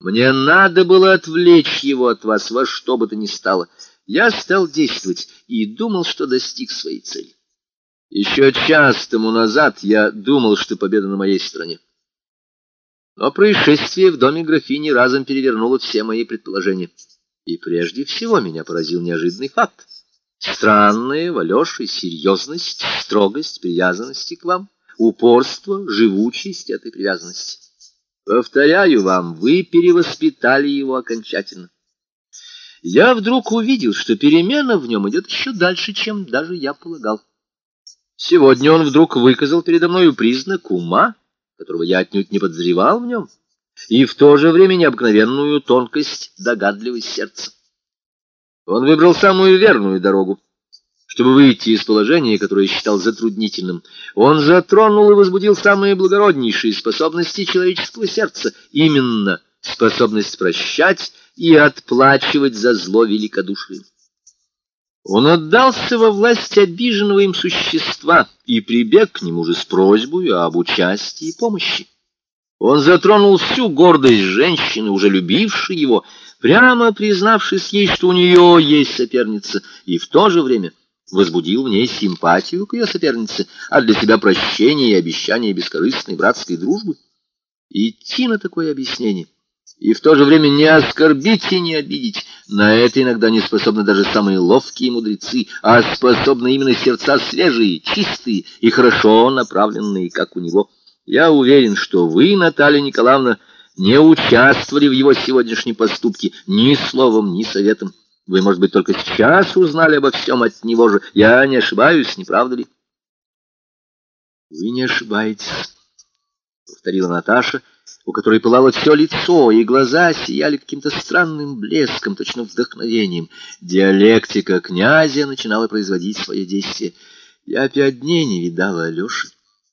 Мне надо было отвлечь его от вас во что бы то ни стало. Я стал действовать и думал, что достиг своей цели. Еще час тому назад я думал, что победа на моей стороне. Но происшествие в доме графини разом перевернуло все мои предположения. И прежде всего меня поразил неожиданный факт. Странная в Алёше серьезность, строгость привязанности к вам, упорство, живучесть этой привязанности. Повторяю вам, вы перевоспитали его окончательно. Я вдруг увидел, что перемена в нем идет еще дальше, чем даже я полагал. Сегодня он вдруг выказал передо мною признак ума, которого я отнюдь не подозревал в нем, и в то же время необыкновенную тонкость, догадливость сердца. Он выбрал самую верную дорогу. Чтобы выйти из положения, которое считал затруднительным, он затронул и возбудил самые благороднейшие способности человеческого сердца, именно способность прощать и отплачивать за зло великодушием. Он отдался во власть обиженного им существа и прибег к нему же с просьбой об участии и помощи. Он затронул всю гордость женщины, уже любившей его, прямо признавшись ей, что у нее есть соперница, и в то же время возбудил в ней симпатию к ее сопернице, а для себя прощение и обещание бескорыстной братской дружбы. идти на такое объяснение и в то же время не оскорбить и не обидеть, на это иногда не способны даже самые ловкие мудрецы, а способны именно сердца свежие, чистые и хорошо направленные, как у него. Я уверен, что вы, Наталья Николаевна, не участвовали в его сегодняшнем поступке ни словом, ни советом. Вы, может быть, только сейчас узнали обо всем от него же. Я не ошибаюсь, не правда ли? Вы не ошибаетесь, повторила Наташа, у которой пылало все лицо, и глаза сияли каким-то странным блеском, точно вдохновением. Диалектика князя начинала производить свое действие. Я пять дней не видала Алеши,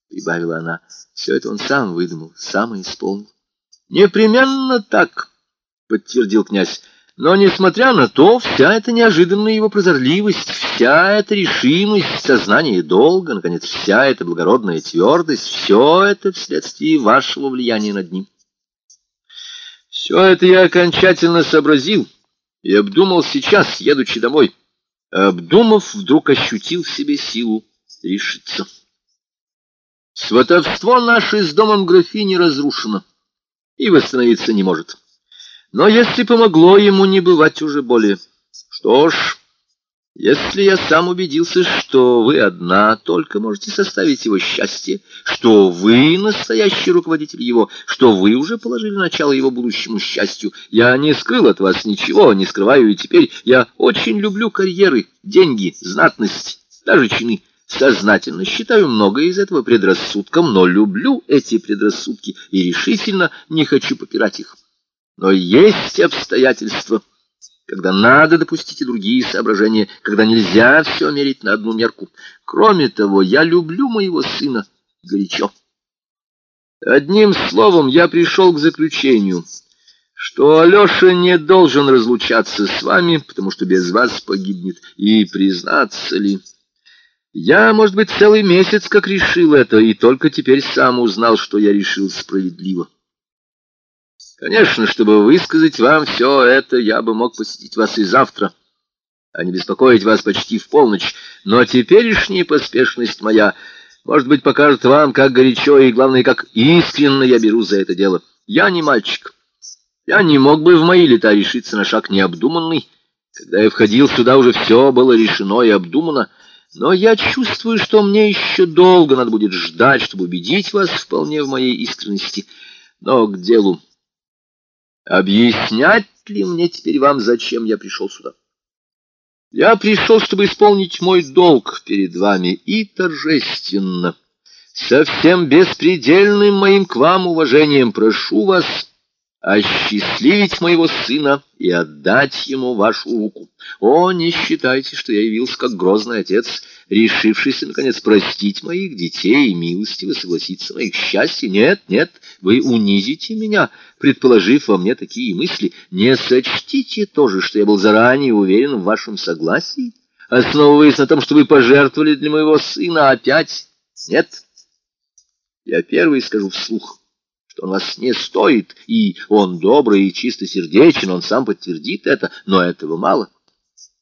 прибавила она. Все это он сам выдумал, сам и исполнил. Непременно так, подтвердил князь. Но, несмотря на то, вся эта неожиданная его прозорливость, вся эта решимость, сознание долга, наконец, вся эта благородная твердость, все это вследствие вашего влияния над ним. Все это я окончательно сообразил и обдумал сейчас, едучи домой. Обдумав, вдруг ощутил в себе силу решиться. Сватовство наше с домом графини разрушено и восстановиться не может. Но если помогло ему не бывать уже более, что ж, если я сам убедился, что вы одна только можете составить его счастье, что вы настоящий руководитель его, что вы уже положили начало его будущему счастью, я не скрыл от вас ничего, не скрываю и теперь. Я очень люблю карьеры, деньги, знатность, даже чины. Сознательно считаю многое из этого предрассудком, но люблю эти предрассудки и решительно не хочу попирать их. Но есть обстоятельства, когда надо допустить и другие соображения, когда нельзя все мерить на одну мерку. Кроме того, я люблю моего сына горячо. Одним словом, я пришел к заключению, что Алеша не должен разлучаться с вами, потому что без вас погибнет. И признаться ли... Я, может быть, целый месяц как решил это, и только теперь сам узнал, что я решил справедливо. Конечно, чтобы высказать вам все это, я бы мог посетить вас и завтра, а не беспокоить вас почти в полночь. Но теперешняя поспешность моя, может быть, покажет вам, как горячо и, главное, как искренне я беру за это дело. Я не мальчик. Я не мог бы в мои лета решиться на шаг необдуманный. Когда я входил сюда, уже все было решено и обдумано. Но я чувствую, что мне еще долго надо будет ждать, чтобы убедить вас вполне в моей искренности. Но к делу... Объяснять ли мне теперь вам, зачем я пришел сюда? Я пришел, чтобы исполнить мой долг перед вами и торжественно, со всем беспредельным моим к вам уважением прошу вас осчастливить моего сына и отдать ему вашу руку. О, не считайте, что я явился как грозный отец, решившийся, наконец, простить моих детей и милостиво согласиться на их счастье. Нет, нет, вы унизите меня, предположив во мне такие мысли. Не сочтите тоже, что я был заранее уверен в вашем согласии, основываясь на том, что вы пожертвовали для моего сына опять. Нет, я первый скажу вслух он вас не стоит, и он добрый и чистосердечен, он сам подтвердит это, но этого мало.